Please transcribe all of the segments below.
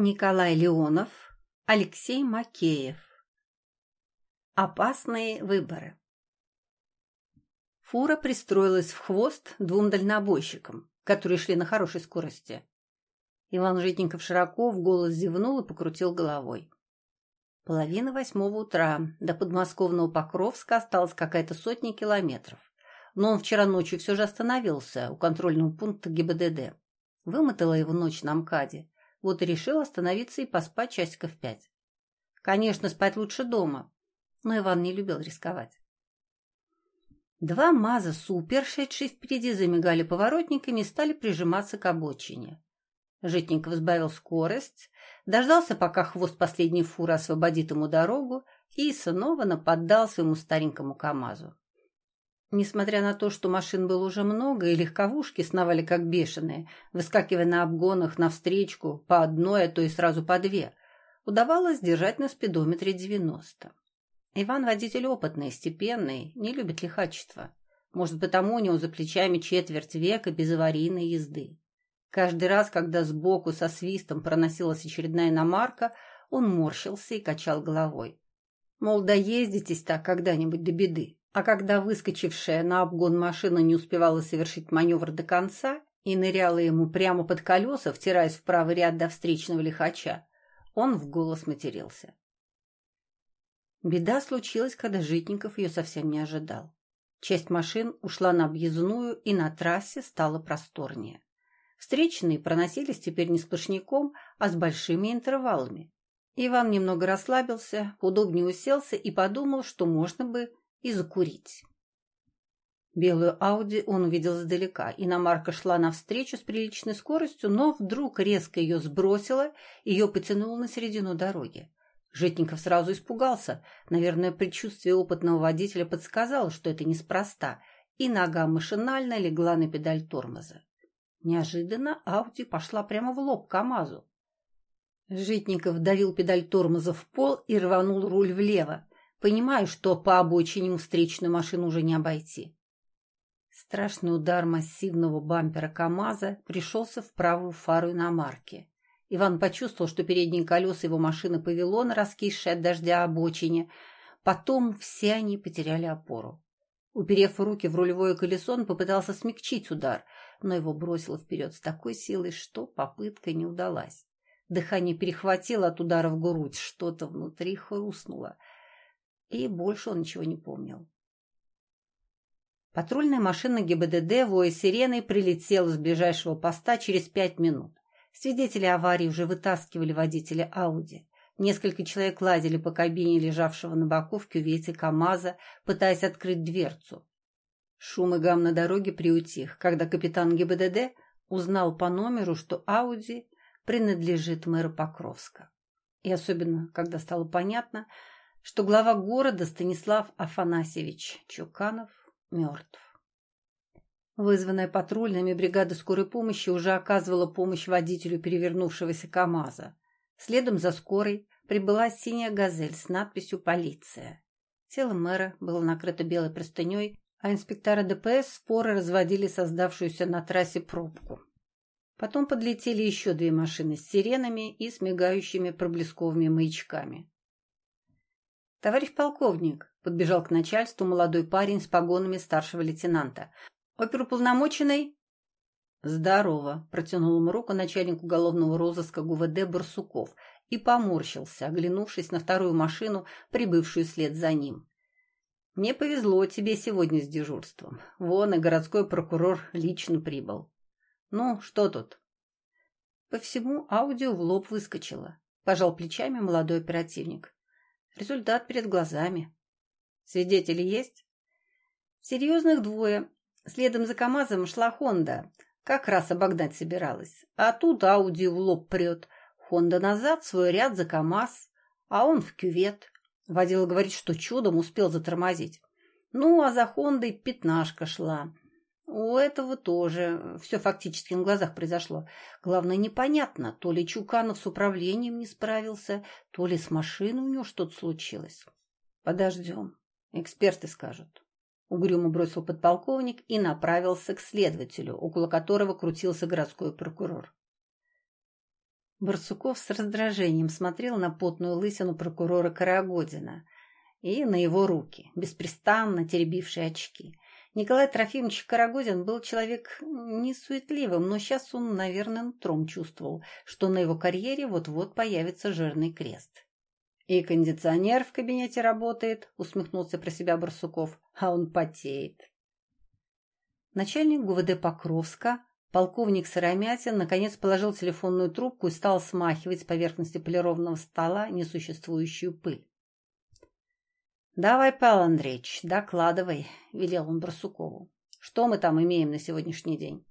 Николай Леонов, Алексей Макеев. Опасные выборы. Фура пристроилась в хвост двум дальнобойщикам, которые шли на хорошей скорости. Иван Житников широко в голос зевнул и покрутил головой. Половина восьмого утра. До подмосковного Покровска осталось какая-то сотня километров. Но он вчера ночью все же остановился у контрольного пункта ГИБДД. Вымотала его ночь на МКАДе вот и решил остановиться и поспать часиков пять. Конечно, спать лучше дома, но Иван не любил рисковать. Два МАЗа «Супер», шедшие впереди, замигали поворотниками и стали прижиматься к обочине. Житников сбавил скорость, дождался, пока хвост последней фуры освободит ему дорогу, и снова нападал своему старенькому КамАЗу. Несмотря на то, что машин было уже много, и легковушки сновали как бешеные, выскакивая на обгонах навстречку по одной, а то и сразу по две, удавалось держать на спидометре 90. Иван водитель опытный, степенный, не любит лихачества. Может, потому у него за плечами четверть века без аварийной езды. Каждый раз, когда сбоку со свистом проносилась очередная иномарка, он морщился и качал головой. Мол, доездитесь так когда-нибудь до беды. А когда выскочившая на обгон машина не успевала совершить маневр до конца и ныряла ему прямо под колеса, втираясь в правый ряд до встречного лихача, он в голос матерился. Беда случилась, когда Житников ее совсем не ожидал. Часть машин ушла на объездную, и на трассе стало просторнее. Встречные проносились теперь не сплошняком, а с большими интервалами. Иван немного расслабился, удобнее уселся и подумал, что можно бы и закурить. Белую Ауди он увидел издалека. Иномарка шла навстречу с приличной скоростью, но вдруг резко ее сбросила, ее потянуло на середину дороги. Житников сразу испугался. Наверное, предчувствие опытного водителя подсказало, что это неспроста, и нога машинально легла на педаль тормоза. Неожиданно Ауди пошла прямо в лоб КамАЗу. Житников давил педаль тормоза в пол и рванул руль влево. Понимаю, что по обочине встречную машину уже не обойти. Страшный удар массивного бампера КамАЗа пришелся в правую фару иномарки. Иван почувствовал, что передние колеса его машины повело на раскисшей от дождя обочине. Потом все они потеряли опору. Уперев руки в рулевое колесо, он попытался смягчить удар, но его бросило вперед с такой силой, что попытка не удалась. Дыхание перехватило от удара в грудь, что-то внутри хрустнуло — и больше он ничего не помнил. Патрульная машина ГИБДД, воя сиреной, прилетела с ближайшего поста через пять минут. Свидетели аварии уже вытаскивали водителя Ауди. Несколько человек лазили по кабине лежавшего на боку в кювете КамАЗа, пытаясь открыть дверцу. Шум и гам на дороге приутих, когда капитан ГИБДД узнал по номеру, что Ауди принадлежит мэру Покровска. И особенно, когда стало понятно, что глава города Станислав Афанасьевич Чуканов мертв. Вызванная патрульными бригада скорой помощи уже оказывала помощь водителю перевернувшегося КамАЗа. Следом за скорой прибыла синяя «Газель» с надписью «Полиция». Тело мэра было накрыто белой простыней, а инспектора ДПС споры разводили создавшуюся на трассе пробку. Потом подлетели еще две машины с сиренами и с мигающими проблесковыми маячками. «Товарищ полковник», — подбежал к начальству молодой парень с погонами старшего лейтенанта. «Оперуполномоченный?» «Здорово», — протянул ему руку начальник уголовного розыска ГУВД Барсуков и поморщился, оглянувшись на вторую машину, прибывшую вслед за ним. «Мне повезло тебе сегодня с дежурством. Вон и городской прокурор лично прибыл. Ну, что тут?» По всему аудио в лоб выскочило. Пожал плечами молодой оперативник. Результат перед глазами. Свидетели есть? Серьезных двое. Следом за КамАЗом шла Хонда. Как раз обогнать собиралась. А тут Ауди в лоб прет. Хонда назад, свой ряд за КамАЗ. А он в кювет. Водила говорит, что чудом успел затормозить. Ну, а за Хондой пятнашка шла. У этого тоже все фактически на глазах произошло. Главное, непонятно, то ли Чуканов с управлением не справился, то ли с машиной у него что-то случилось. Подождем, эксперты скажут. Угрюмо бросил подполковник и направился к следователю, около которого крутился городской прокурор. Барсуков с раздражением смотрел на потную лысину прокурора Карагодина и на его руки, беспрестанно теребившие очки. Николай Трофимович Карагодин был человек не суетливым, но сейчас он, наверное, нутром чувствовал, что на его карьере вот-вот появится жирный крест. «И кондиционер в кабинете работает», — усмехнулся про себя Барсуков, — «а он потеет». Начальник ГУВД Покровска Полковник Сыромятин наконец положил телефонную трубку и стал смахивать с поверхности полированного стола несуществующую пыль. «Давай, Павел Андреевич, докладывай», — велел он Барсукову. «Что мы там имеем на сегодняшний день?»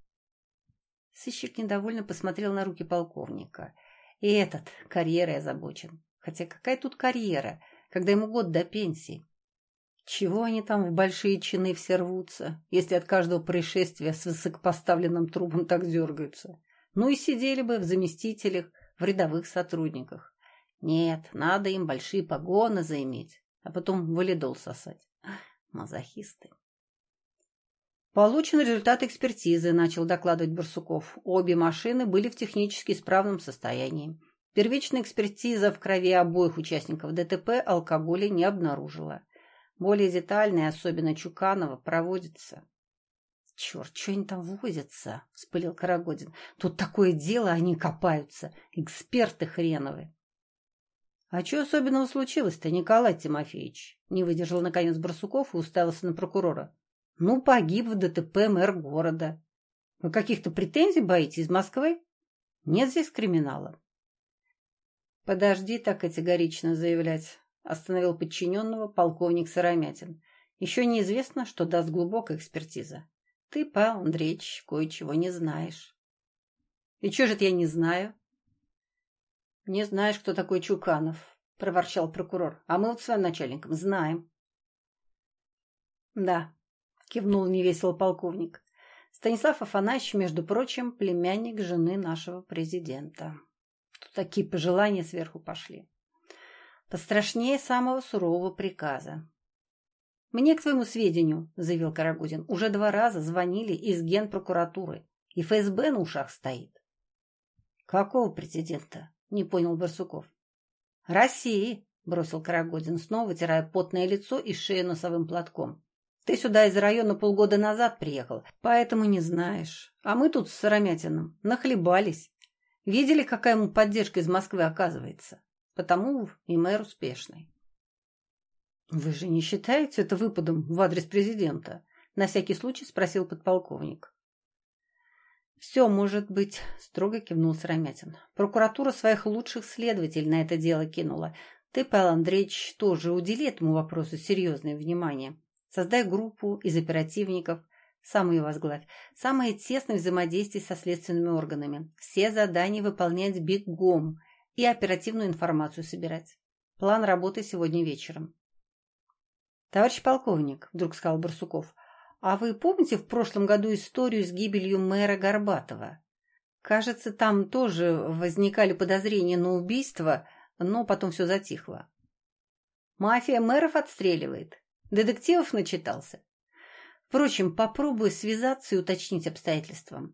Сыщик недовольно посмотрел на руки полковника. И этот карьерой озабочен. Хотя какая тут карьера, когда ему год до пенсии? Чего они там в большие чины все рвутся, если от каждого происшествия с высокопоставленным трубом так дергаются? Ну и сидели бы в заместителях, в рядовых сотрудниках. Нет, надо им большие погоны заиметь, а потом валидол сосать. Мазохисты. Получен результат экспертизы, начал докладывать Барсуков. Обе машины были в технически исправном состоянии. Первичная экспертиза в крови обоих участников ДТП алкоголя не обнаружила. Более детальная, особенно Чуканова, проводится. «Черт, что они там возятся?» — вспылил Карагодин. «Тут такое дело, они копаются. Эксперты хреновы». «А что особенного случилось-то, Николай Тимофеевич?» Не выдержал, наконец, Барсуков и уставился на прокурора. «Ну, погиб в ДТП мэр города. Вы каких-то претензий боитесь из Москвы? Нет здесь криминала». «Подожди так категорично заявлять. Остановил подчиненного полковник Сыромятин. Еще неизвестно, что даст глубокая экспертиза. Ты, Павел Андреевич, кое-чего не знаешь. И что же я не знаю? Не знаешь, кто такой Чуканов, проворчал прокурор. А мы вот с своим начальником знаем. Да, кивнул невесело полковник. Станислав Афанасьевич, между прочим, племянник жены нашего президента. Тут такие пожелания сверху пошли. Пострашнее самого сурового приказа. «Мне, к твоему сведению, — заявил Карагузин, — уже два раза звонили из генпрокуратуры, и ФСБ на ушах стоит». «Какого президента?» — не понял Барсуков. «России», — бросил Карагодин, снова вытирая потное лицо и шею носовым платком. «Ты сюда из района полгода назад приехал, поэтому не знаешь. А мы тут с Сыромятиным нахлебались. Видели, какая ему поддержка из Москвы оказывается? Потому и мэр успешный. «Вы же не считаете это выпадом в адрес президента?» На всякий случай спросил подполковник. «Все может быть», — строго кивнул Сыромятин. «Прокуратура своих лучших следователей на это дело кинула. Ты, Павел Андреевич, тоже удели этому вопросу серьезное внимание. Создай группу из оперативников, сам ее возглавь. Самое тесное взаимодействие со следственными органами. Все задания выполнять бегом и оперативную информацию собирать. План работы сегодня вечером. «Товарищ полковник», — вдруг сказал Барсуков, «а вы помните в прошлом году историю с гибелью мэра Горбатова? Кажется, там тоже возникали подозрения на убийство, но потом все затихло. Мафия мэров отстреливает. Детективов начитался. Впрочем, попробую связаться и уточнить обстоятельства.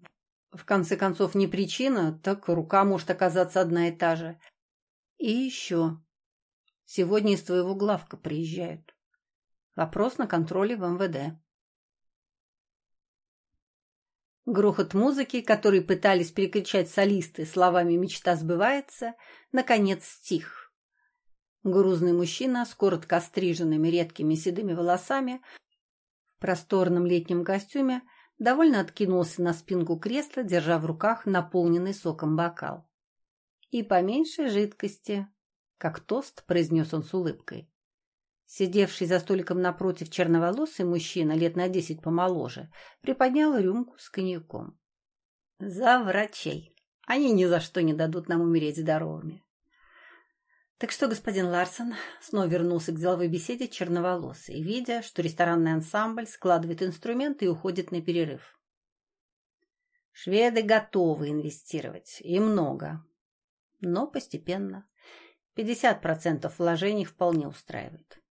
В конце концов, не причина, так рука может оказаться одна и та же. И еще. Сегодня из твоего главка приезжают. Вопрос на контроле в МВД. Грохот музыки, который пытались перекричать солисты словами «мечта сбывается», наконец стих. Грузный мужчина с коротко стриженными редкими седыми волосами в просторном летнем костюме довольно откинулся на спинку кресла, держа в руках наполненный соком бокал. «И поменьше жидкости», — как тост произнес он с улыбкой. Сидевший за столиком напротив черноволосый мужчина, лет на десять помоложе, приподнял рюмку с коньяком. «За врачей! Они ни за что не дадут нам умереть здоровыми!» «Так что, господин Ларсон?» Снова вернулся к деловой беседе черноволосый, видя, что ресторанный ансамбль складывает инструменты и уходит на перерыв. Шведы готовы инвестировать, и много. Но постепенно. 50% вложений вполне устраивает.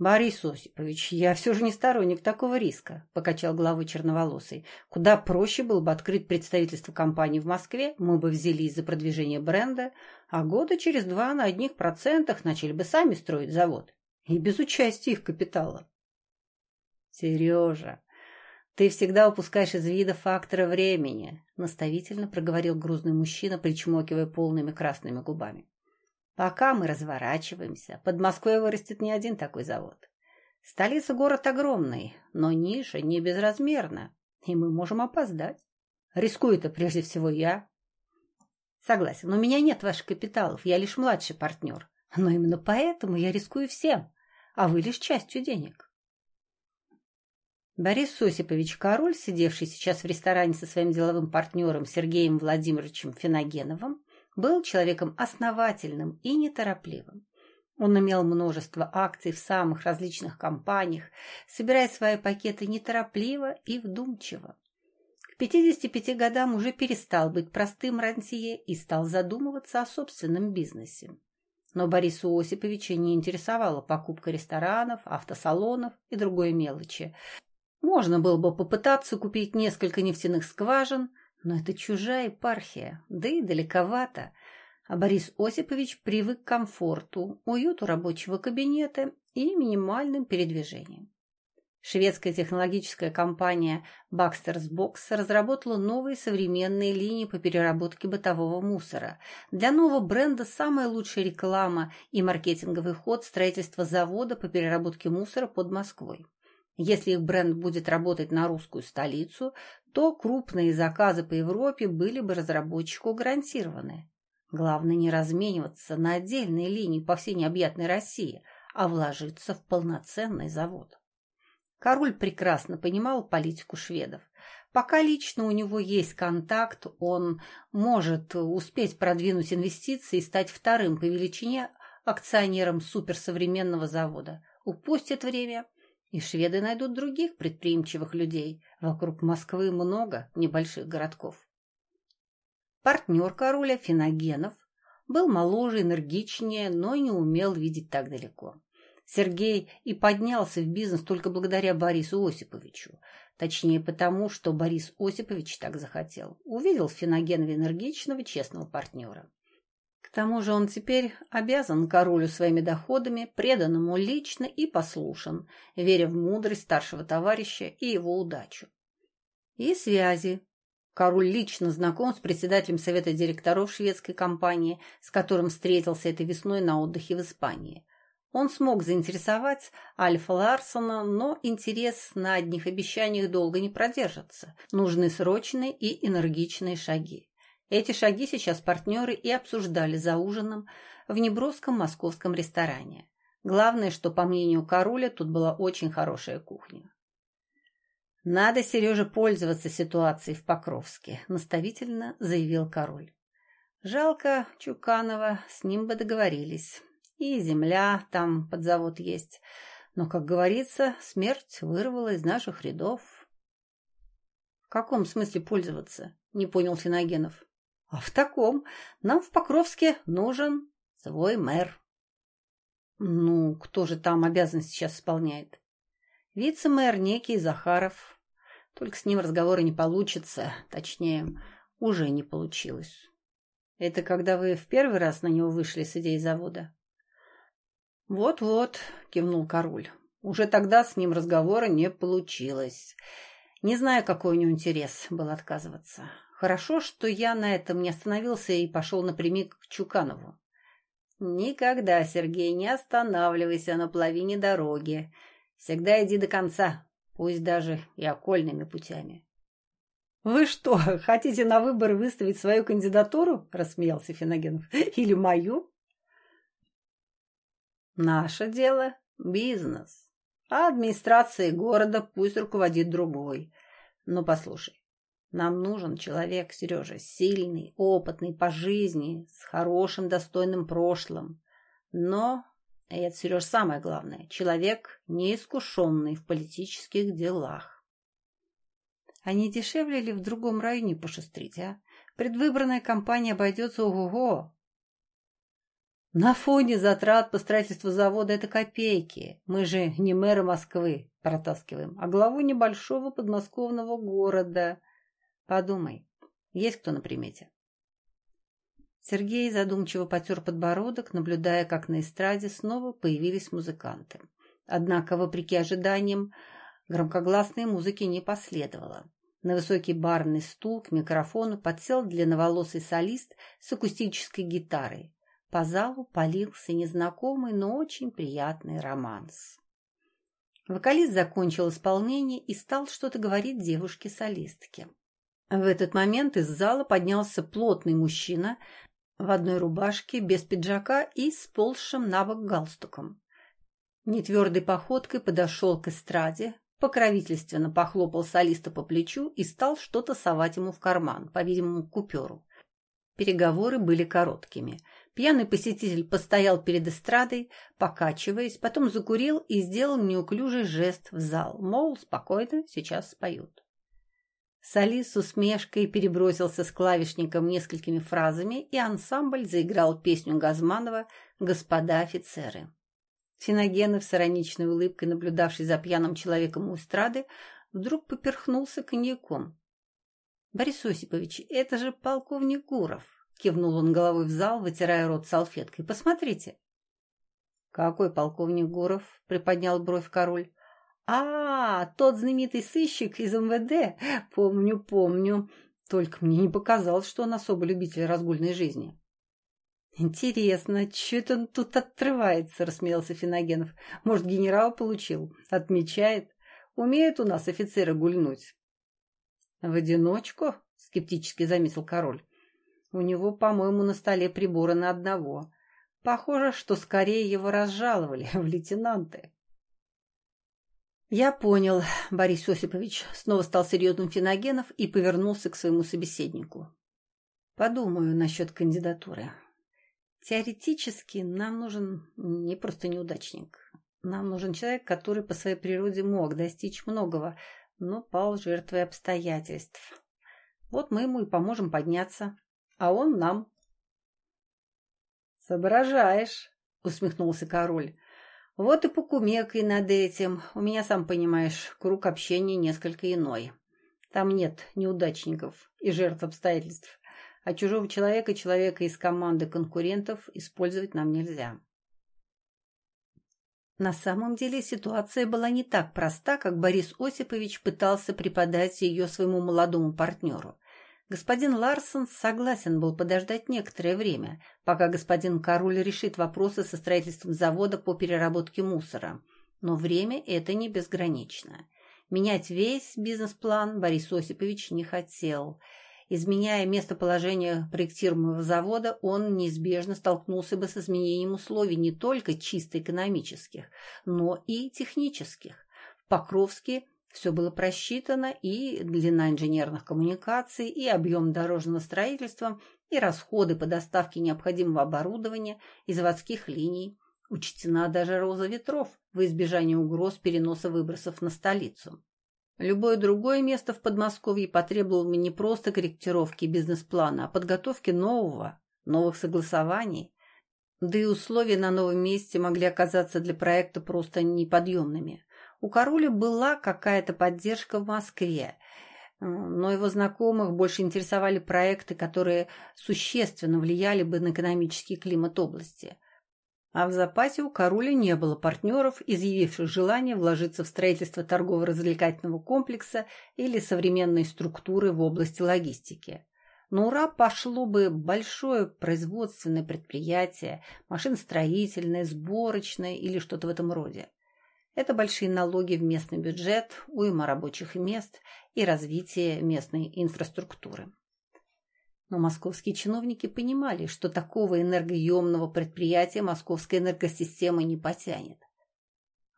«Борис Осипович, я все же не сторонник такого риска», – покачал головой черноволосый. «Куда проще было бы открыть представительство компании в Москве, мы бы взялись за продвижение бренда, а года через два на одних процентах начали бы сами строить завод. И без участия их капитала». «Сережа, ты всегда упускаешь из вида фактора времени», – наставительно проговорил грузный мужчина, причмокивая полными красными губами. Пока мы разворачиваемся, под Москвой вырастет не один такой завод. Столица город огромный, но ниша не безразмерна, и мы можем опоздать. Рискую-то прежде всего я. Согласен, у меня нет ваших капиталов, я лишь младший партнер. Но именно поэтому я рискую всем, а вы лишь частью денег. Борис Осипович Король, сидевший сейчас в ресторане со своим деловым партнером Сергеем Владимировичем Финогеновым, был человеком основательным и неторопливым. Он имел множество акций в самых различных компаниях, собирая свои пакеты неторопливо и вдумчиво. К 55 годам уже перестал быть простым рантье и стал задумываться о собственном бизнесе. Но Борису Осиповича не интересовала покупка ресторанов, автосалонов и другой мелочи. Можно было бы попытаться купить несколько нефтяных скважин, но это чужая епархия, да и далековато. А Борис Осипович привык к комфорту, уюту рабочего кабинета и минимальным передвижениям. Шведская технологическая компания Baxter's Box разработала новые современные линии по переработке бытового мусора. Для нового бренда самая лучшая реклама и маркетинговый ход строительства завода по переработке мусора под Москвой. Если их бренд будет работать на русскую столицу, то крупные заказы по Европе были бы разработчику гарантированы. Главное не размениваться на отдельные линии по всей необъятной России, а вложиться в полноценный завод. Король прекрасно понимал политику шведов. Пока лично у него есть контакт, он может успеть продвинуть инвестиции и стать вторым по величине акционером суперсовременного завода. Упустит время – и шведы найдут других предприимчивых людей. Вокруг Москвы много небольших городков. Партнер короля Финогенов был моложе, энергичнее, но не умел видеть так далеко. Сергей и поднялся в бизнес только благодаря Борису Осиповичу. Точнее, потому, что Борис Осипович так захотел. Увидел в Финогенове энергичного, честного партнера. К тому же он теперь обязан королю своими доходами, преданному лично и послушан, веря в мудрость старшего товарища и его удачу. И связи. Король лично знаком с председателем совета директоров шведской компании, с которым встретился этой весной на отдыхе в Испании. Он смог заинтересовать Альфа Ларсона, но интерес на одних обещаниях долго не продержится. Нужны срочные и энергичные шаги. Эти шаги сейчас партнеры и обсуждали за ужином в неброском московском ресторане. Главное, что, по мнению Короля, тут была очень хорошая кухня. «Надо, Сереже, пользоваться ситуацией в Покровске», – наставительно заявил король. «Жалко Чуканова, с ним бы договорились. И земля там под завод есть. Но, как говорится, смерть вырвала из наших рядов». «В каком смысле пользоваться?» – не понял Финогенов. А в таком нам в Покровске нужен свой мэр. Ну, кто же там обязанность сейчас исполняет? Вице-мэр некий Захаров. Только с ним разговора не получится. Точнее, уже не получилось. Это когда вы в первый раз на него вышли с идеей завода? Вот-вот, кивнул король. Уже тогда с ним разговора не получилось. Не знаю, какой у него интерес был отказываться. Хорошо, что я на этом не остановился и пошел напрямик к Чуканову. Никогда, Сергей, не останавливайся на половине дороги. Всегда иди до конца, пусть даже и окольными путями. «Вы что, хотите на выборы выставить свою кандидатуру?» – рассмеялся Финогенов. «Или мою?» «Наше дело – бизнес, а администрацией города пусть руководит другой. Но послушай, нам нужен человек, Сережа, сильный, опытный по жизни, с хорошим, достойным прошлым. Но, и это, Сереж, самое главное, человек, неискушенный в политических делах. А не дешевле ли в другом районе пошустрить, а? Предвыборная кампания обойдется ого-го. На фоне затрат по строительству завода это копейки. Мы же не мэра Москвы протаскиваем, а главу небольшого подмосковного города. Подумай, есть кто на примете? Сергей задумчиво потер подбородок, наблюдая, как на эстраде снова появились музыканты. Однако, вопреки ожиданиям, громкогласной музыки не последовало. На высокий барный стул к микрофону подсел длинноволосый солист с акустической гитарой. По залу полился незнакомый, но очень приятный романс. Вокалист закончил исполнение и стал что-то говорить девушке-солистке. В этот момент из зала поднялся плотный мужчина в одной рубашке, без пиджака и с полшим на галстуком. Нетвердой походкой подошел к эстраде, покровительственно похлопал солиста по плечу и стал что-то совать ему в карман, по-видимому, куперу. Переговоры были короткими. Пьяный посетитель постоял перед эстрадой, покачиваясь, потом закурил и сделал неуклюжий жест в зал, мол, спокойно, сейчас споют. Соли с усмешкой перебросился с клавишником несколькими фразами, и ансамбль заиграл песню Газманова «Господа офицеры». Финогенов с ироничной улыбкой, наблюдавший за пьяным человеком у эстрады, вдруг поперхнулся коньяком. «Борис Осипович, это же полковник Гуров!» — кивнул он головой в зал, вытирая рот салфеткой. «Посмотрите!» «Какой полковник Гуров?» — приподнял бровь король. «А, тот знаменитый сыщик из МВД! Помню, помню. Только мне не показалось, что он особо любитель разгульной жизни». «Интересно, что это он тут отрывается?» — рассмеялся Финогенов. «Может, генерал получил? Отмечает? Умеют у нас офицеры гульнуть?» «В одиночку?» — скептически заметил король. «У него, по-моему, на столе приборы на одного. Похоже, что скорее его разжаловали в лейтенанты». «Я понял, Борис Осипович», — снова стал серьезным Финогенов и повернулся к своему собеседнику. «Подумаю насчет кандидатуры. Теоретически нам нужен не просто неудачник. Нам нужен человек, который по своей природе мог достичь многого, но пал жертвой обстоятельств. Вот мы ему и поможем подняться, а он нам. «Соображаешь», — усмехнулся король. «Вот и покумекай над этим. У меня, сам понимаешь, круг общения несколько иной. Там нет неудачников и жертв обстоятельств, а чужого человека, человека из команды конкурентов использовать нам нельзя». На самом деле ситуация была не так проста, как Борис Осипович пытался преподать ее своему молодому партнеру. Господин Ларсон согласен был подождать некоторое время, пока господин Король решит вопросы со строительством завода по переработке мусора. Но время это не безгранично. Менять весь бизнес-план Борис Осипович не хотел – Изменяя местоположение проектируемого завода, он неизбежно столкнулся бы с изменением условий не только чисто экономических, но и технических. В Покровске все было просчитано, и длина инженерных коммуникаций, и объем дорожного строительства, и расходы по доставке необходимого оборудования и заводских линий. Учтена даже роза ветров во избежание угроз переноса выбросов на столицу. Любое другое место в Подмосковье потребовало бы не просто корректировки бизнес-плана, а подготовки нового, новых согласований. Да и условия на новом месте могли оказаться для проекта просто неподъемными. У Короля была какая-то поддержка в Москве, но его знакомых больше интересовали проекты, которые существенно влияли бы на экономический климат области – а в запасе у Каруля не было партнеров, изъявивших желание вложиться в строительство торгово-развлекательного комплекса или современной структуры в области логистики. На ура пошло бы большое производственное предприятие, машиностроительное, сборочное или что-то в этом роде. Это большие налоги в местный бюджет, уйма рабочих мест и развитие местной инфраструктуры. Но московские чиновники понимали, что такого энергоемного предприятия московская энергосистема не потянет.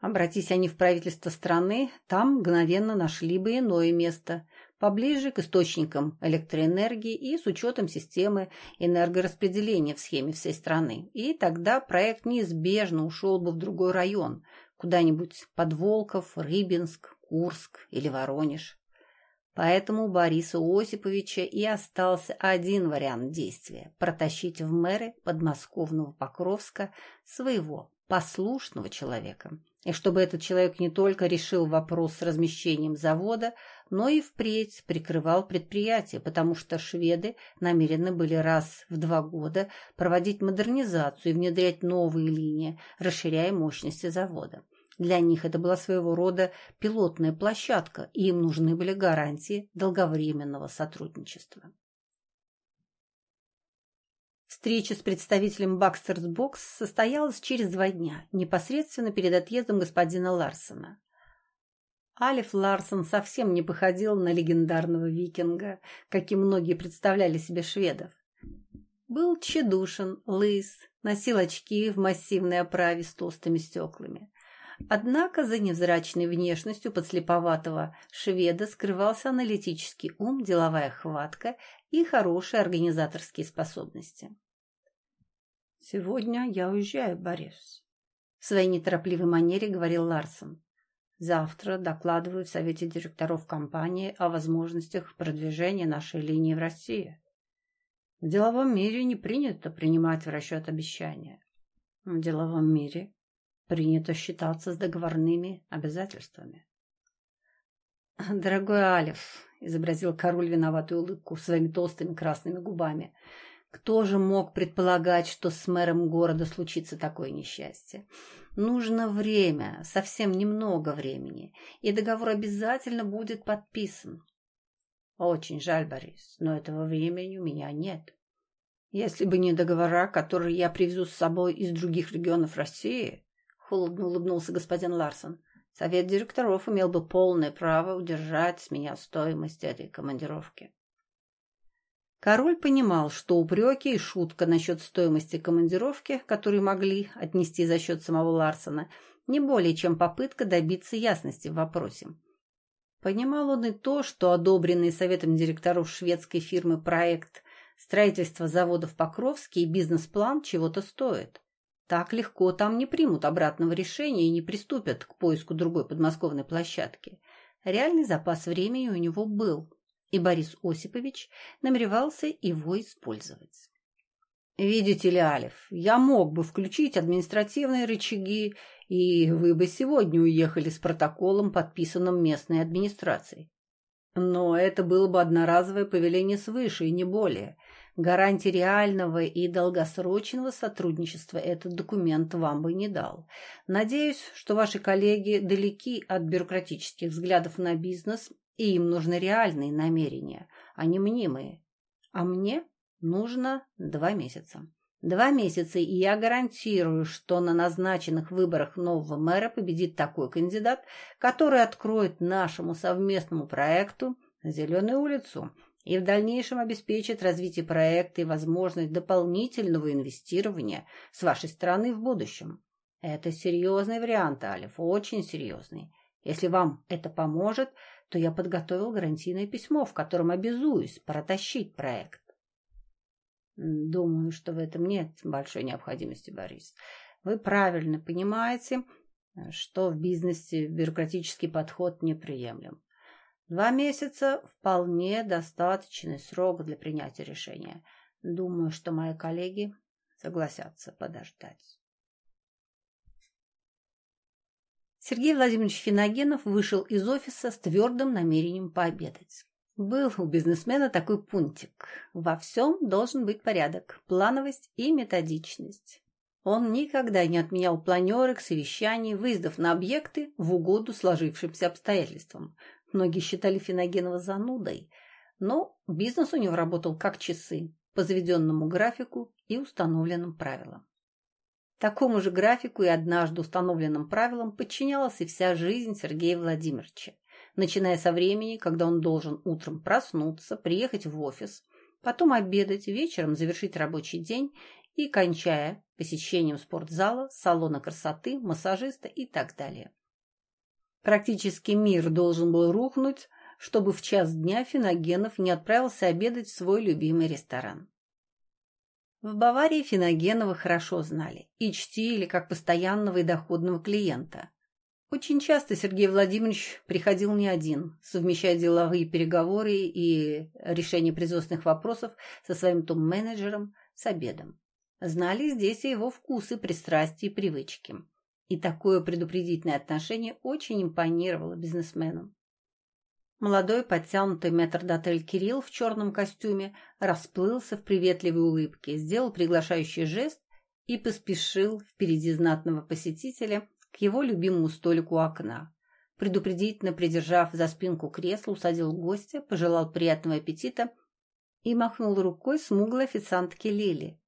Обратись они в правительство страны, там мгновенно нашли бы иное место, поближе к источникам электроэнергии и с учетом системы энергораспределения в схеме всей страны. И тогда проект неизбежно ушел бы в другой район, куда-нибудь под Волков, Рыбинск, Курск или Воронеж. Поэтому у Бориса Осиповича и остался один вариант действия – протащить в мэры подмосковного Покровска своего послушного человека. И чтобы этот человек не только решил вопрос с размещением завода, но и впредь прикрывал предприятие, потому что шведы намерены были раз в два года проводить модернизацию и внедрять новые линии, расширяя мощности завода. Для них это была своего рода пилотная площадка, и им нужны были гарантии долговременного сотрудничества. Встреча с представителем Бакстерс Бокс состоялась через два дня, непосредственно перед отъездом господина Ларсона. Алиф Ларсон совсем не походил на легендарного викинга, каким многие представляли себе шведов. Был тщедушен, лыс, носил очки в массивной оправе с толстыми стеклами. Однако за невзрачной внешностью подслеповатого шведа скрывался аналитический ум, деловая хватка и хорошие организаторские способности. «Сегодня я уезжаю, Борис», — в своей неторопливой манере говорил Ларсон. «Завтра докладываю в Совете директоров компании о возможностях продвижения нашей линии в России. В деловом мире не принято принимать в расчет обещания. В деловом мире принято считаться с договорными обязательствами. «Дорогой Алиф», — изобразил король виноватую улыбку своими толстыми красными губами, «кто же мог предполагать, что с мэром города случится такое несчастье? Нужно время, совсем немного времени, и договор обязательно будет подписан». «Очень жаль, Борис, но этого времени у меня нет. Если бы не договора, которые я привезу с собой из других регионов России, холодно улыбнулся господин Ларсон. Совет директоров имел бы полное право удержать с меня стоимость этой командировки. Король понимал, что упреки и шутка насчет стоимости командировки, которые могли отнести за счет самого Ларсона, не более чем попытка добиться ясности в вопросе. Понимал он и то, что одобренный советом директоров шведской фирмы проект строительства завода в Покровске и бизнес-план чего-то стоит. Так легко там не примут обратного решения и не приступят к поиску другой подмосковной площадки. Реальный запас времени у него был, и Борис Осипович намеревался его использовать. «Видите ли, Алиф, я мог бы включить административные рычаги, и вы бы сегодня уехали с протоколом, подписанным местной администрацией. Но это было бы одноразовое повеление свыше, и не более. Гарантии реального и долгосрочного сотрудничества этот документ вам бы не дал. Надеюсь, что ваши коллеги далеки от бюрократических взглядов на бизнес, и им нужны реальные намерения, а не мнимые. А мне нужно два месяца. Два месяца, и я гарантирую, что на назначенных выборах нового мэра победит такой кандидат, который откроет нашему совместному проекту «Зеленую улицу», и в дальнейшем обеспечит развитие проекта и возможность дополнительного инвестирования с вашей стороны в будущем. Это серьезный вариант, Алиф, очень серьезный. Если вам это поможет, то я подготовил гарантийное письмо, в котором обязуюсь протащить проект. Думаю, что в этом нет большой необходимости, Борис. Вы правильно понимаете, что в бизнесе бюрократический подход неприемлем. Два месяца – вполне достаточный срок для принятия решения. Думаю, что мои коллеги согласятся подождать. Сергей Владимирович Финогенов вышел из офиса с твердым намерением пообедать. Был у бизнесмена такой пунктик. Во всем должен быть порядок, плановость и методичность. Он никогда не отменял планерок, совещаний, выездов на объекты в угоду сложившимся обстоятельствам. Многие считали Финогенова занудой, но бизнес у него работал как часы, по заведенному графику и установленным правилам. Такому же графику и однажды установленным правилам подчинялась и вся жизнь Сергея Владимировича, начиная со времени, когда он должен утром проснуться, приехать в офис, потом обедать, вечером завершить рабочий день и кончая посещением спортзала, салона красоты, массажиста и так далее. Практически мир должен был рухнуть, чтобы в час дня Финогенов не отправился обедать в свой любимый ресторан. В Баварии Финогенова хорошо знали и чтили как постоянного и доходного клиента. Очень часто Сергей Владимирович приходил не один, совмещая деловые переговоры и решение производственных вопросов со своим том-менеджером с обедом. Знали здесь и его вкусы, пристрастия и привычки. И такое предупредительное отношение очень импонировало бизнесменам. Молодой подтянутый метрдотель Кирилл в черном костюме расплылся в приветливой улыбке, сделал приглашающий жест и поспешил впереди знатного посетителя к его любимому столику у окна. Предупредительно придержав за спинку кресла, усадил гостя, пожелал приятного аппетита и махнул рукой смуглой официантке Лили.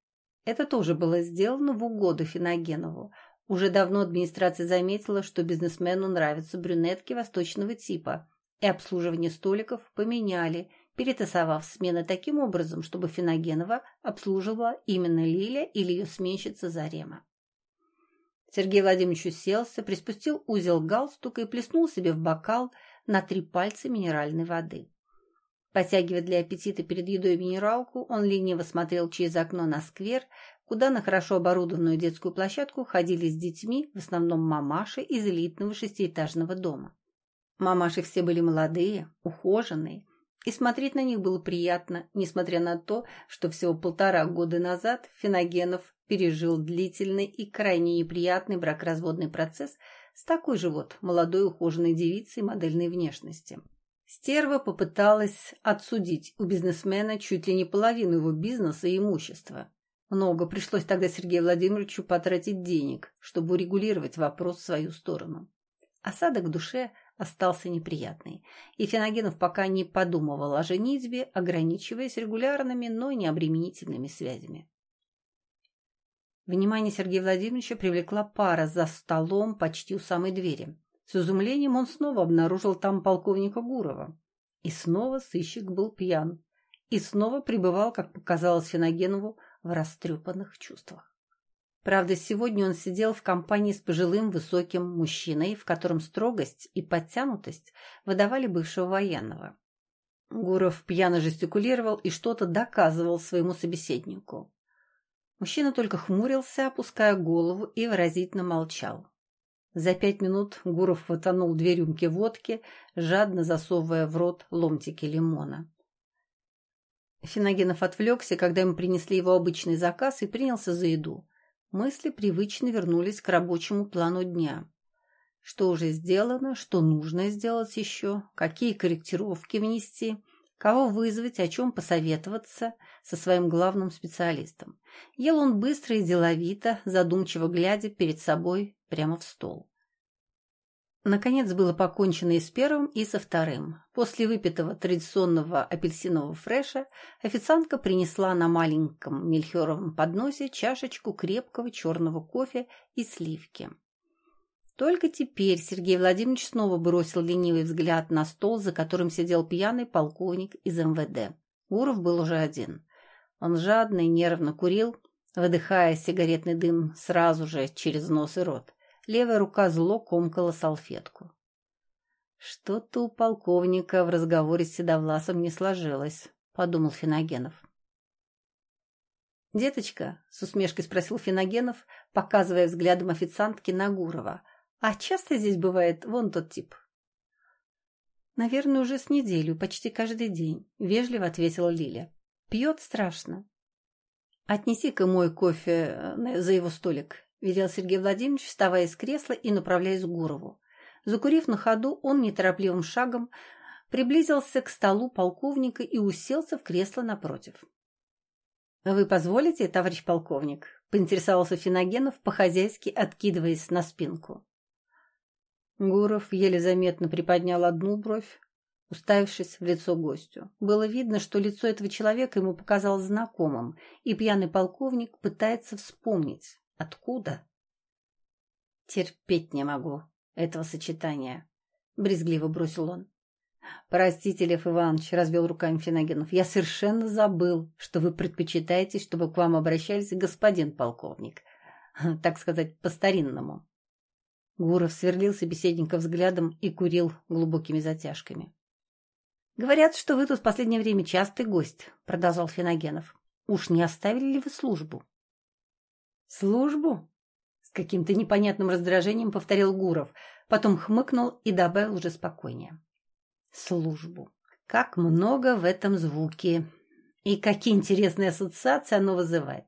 Это тоже было сделано в угоду Финогенову. Уже давно администрация заметила, что бизнесмену нравятся брюнетки восточного типа, и обслуживание столиков поменяли, перетасовав смены таким образом, чтобы Финогенова обслуживала именно Лиля или ее сменщица Зарема. Сергей Владимирович уселся, приспустил узел галстука и плеснул себе в бокал на три пальца минеральной воды. Потягивая для аппетита перед едой минералку, он лениво смотрел через окно на сквер, куда на хорошо оборудованную детскую площадку ходили с детьми, в основном мамаши из элитного шестиэтажного дома. Мамаши все были молодые, ухоженные, и смотреть на них было приятно, несмотря на то, что всего полтора года назад Феногенов пережил длительный и крайне неприятный бракоразводный процесс с такой же вот молодой ухоженной девицей модельной внешности. Стерва попыталась отсудить у бизнесмена чуть ли не половину его бизнеса и имущества. Много пришлось тогда Сергею Владимировичу потратить денег, чтобы урегулировать вопрос в свою сторону. Осадок душе остался неприятный, и Феногенов пока не подумывал о женитьбе, ограничиваясь регулярными, но не обременительными связями. Внимание Сергея Владимировича привлекла пара за столом почти у самой двери. С изумлением он снова обнаружил там полковника Гурова. И снова сыщик был пьян. И снова пребывал, как показалось Феногенову, в растрепанных чувствах. Правда, сегодня он сидел в компании с пожилым высоким мужчиной, в котором строгость и подтянутость выдавали бывшего военного. Гуров пьяно жестикулировал и что-то доказывал своему собеседнику. Мужчина только хмурился, опуская голову, и выразительно молчал. За пять минут Гуров вытонул две рюмки водки, жадно засовывая в рот ломтики лимона. Финогенов отвлекся, когда ему принесли его обычный заказ, и принялся за еду. Мысли привычно вернулись к рабочему плану дня. Что уже сделано, что нужно сделать еще, какие корректировки внести – кого вызвать, о чем посоветоваться со своим главным специалистом. Ел он быстро и деловито, задумчиво глядя перед собой прямо в стол. Наконец было покончено и с первым, и со вторым. После выпитого традиционного апельсинового фреша официантка принесла на маленьком мельхиоровом подносе чашечку крепкого черного кофе и сливки. Только теперь Сергей Владимирович снова бросил ленивый взгляд на стол, за которым сидел пьяный полковник из МВД. Гуров был уже один. Он жадно и нервно курил, выдыхая сигаретный дым сразу же через нос и рот. Левая рука зло комкала салфетку. «Что-то у полковника в разговоре с Седовласом не сложилось», — подумал Финогенов. «Деточка», — с усмешкой спросил Финогенов, показывая взглядом официантки на Гурова — а часто здесь бывает вон тот тип? Наверное, уже с неделю, почти каждый день, вежливо ответила Лиля. Пьет страшно. Отнеси-ка мой кофе э, за его столик, велел Сергей Владимирович, вставая из кресла и направляясь к Гурову. Закурив на ходу, он неторопливым шагом приблизился к столу полковника и уселся в кресло напротив. «Вы позволите, товарищ полковник?» — поинтересовался Финогенов, по-хозяйски откидываясь на спинку. Гуров еле заметно приподнял одну бровь, уставившись в лицо гостю. Было видно, что лицо этого человека ему показалось знакомым, и пьяный полковник пытается вспомнить, откуда. «Терпеть не могу этого сочетания», — брезгливо бросил он. «Простите, Лев Иванович», — развел руками Финогенов, — «я совершенно забыл, что вы предпочитаете, чтобы к вам обращались господин полковник, так сказать, по-старинному». Гуров сверлил собеседника взглядом и курил глубокими затяжками. «Говорят, что вы тут в последнее время частый гость», — продолжал Финогенов. «Уж не оставили ли вы службу?» «Службу?» — с каким-то непонятным раздражением повторил Гуров. Потом хмыкнул и добавил уже спокойнее. Службу. Как много в этом звуке. И какие интересные ассоциации оно вызывает.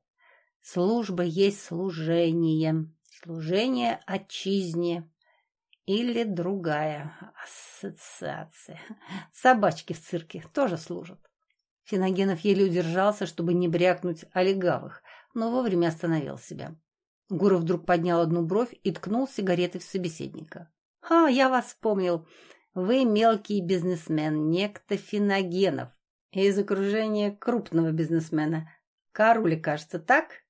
Служба есть служение. Служение отчизне. Или другая ассоциация. Собачки в цирке тоже служат. Финогенов еле удержался, чтобы не брякнуть о легавых, но вовремя остановил себя. Гуров вдруг поднял одну бровь и ткнул сигаретой в собеседника. «А, я вас вспомнил. Вы мелкий бизнесмен, некто Финогенов, из окружения крупного бизнесмена. Карули, кажется, так?»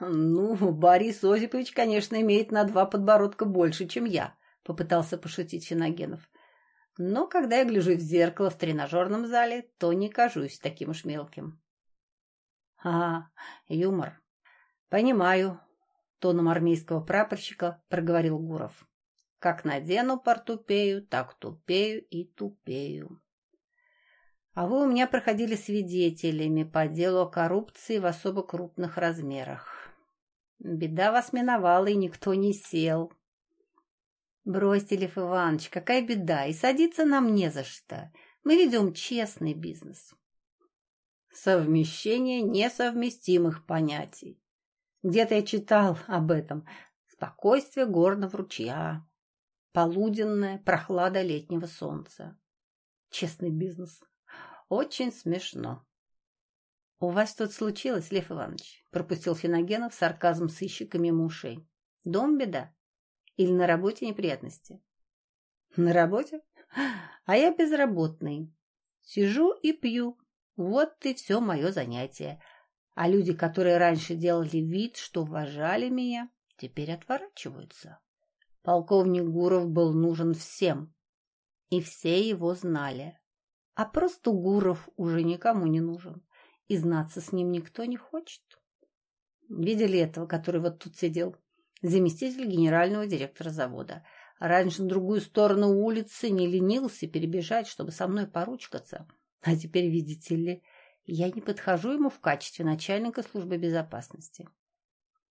«Ну, Борис Осипович, конечно, имеет на два подбородка больше, чем я», — попытался пошутить Финогенов. «Но когда я гляжу в зеркало в тренажерном зале, то не кажусь таким уж мелким». «А, юмор. Понимаю», — тоном армейского прапорщика проговорил Гуров. «Как надену портупею, так тупею и тупею». А вы у меня проходили свидетелями по делу о коррупции в особо крупных размерах. Беда вас миновала, и никто не сел. Бросьте, Лев Иванович, какая беда, и садиться нам не за что. Мы ведем честный бизнес. Совмещение несовместимых понятий. Где-то я читал об этом. Спокойствие горного ручья, полуденная прохлада летнего солнца. Честный бизнес. Очень смешно. — У вас тут случилось, Лев Иванович? — пропустил Финогенов сарказм сыщика мимо ушей. — Дом беда? Или на работе неприятности? — На работе? А я безработный. Сижу и пью. Вот и все мое занятие. А люди, которые раньше делали вид, что уважали меня, теперь отворачиваются. Полковник Гуров был нужен всем, и все его знали. А просто Гуров уже никому не нужен и знаться с ним никто не хочет. Видели этого, который вот тут сидел? Заместитель генерального директора завода. Раньше на другую сторону улицы не ленился перебежать, чтобы со мной поручкаться. А теперь, видите ли, я не подхожу ему в качестве начальника службы безопасности.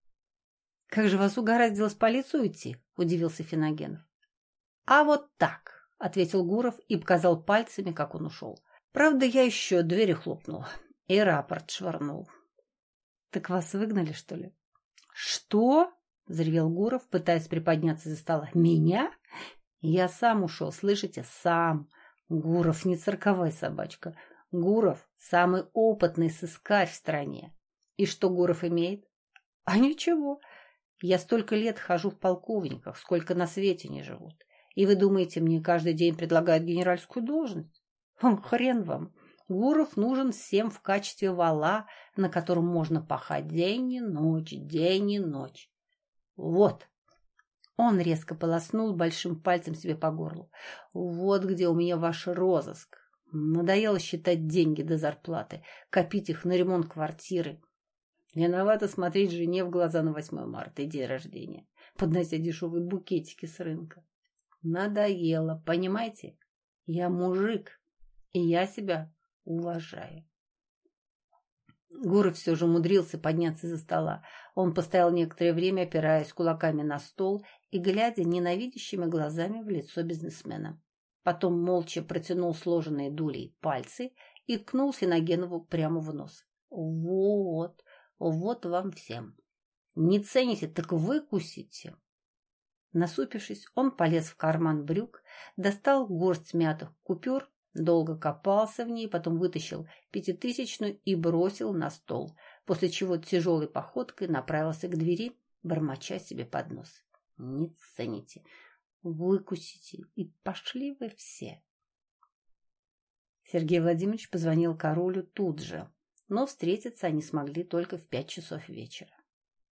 — Как же вас угораздило с полицию идти? — удивился Финогенов. — А вот так, — ответил Гуров и показал пальцами, как он ушел. Правда, я еще двери хлопнул и рапорт швырнул. — Так вас выгнали, что ли? — Что? — взревел Гуров, пытаясь приподняться за стола. — Меня? Я сам ушел, слышите? Сам. Гуров не цирковая собачка. Гуров — самый опытный сыскарь в стране. И что Гуров имеет? А ничего. Я столько лет хожу в полковниках, сколько на свете не живут. И вы думаете, мне каждый день предлагают генеральскую должность? Хрен вам. Гуров нужен всем в качестве вала, на котором можно пахать день и ночь, день и ночь. Вот. Он резко полоснул большим пальцем себе по горлу. Вот где у меня ваш розыск. Надоело считать деньги до зарплаты, копить их на ремонт квартиры. Виновато смотреть жене в глаза на 8 марта и день рождения, поднося дешевые букетики с рынка. Надоело, понимаете? Я мужик, и я себя уважаю. Гуров все же умудрился подняться за стола. Он постоял некоторое время, опираясь кулаками на стол и глядя ненавидящими глазами в лицо бизнесмена. Потом молча протянул сложенные дулей пальцы и ткнул Финогенову прямо в нос. «Вот, вот вам всем. Не цените, так выкусите». Насупившись, он полез в карман брюк, достал горсть мятых купюр Долго копался в ней, потом вытащил пятитысячную и бросил на стол, после чего тяжелой походкой направился к двери, бормоча себе под нос. Не цените, выкусите, и пошли вы все. Сергей Владимирович позвонил королю тут же, но встретиться они смогли только в пять часов вечера.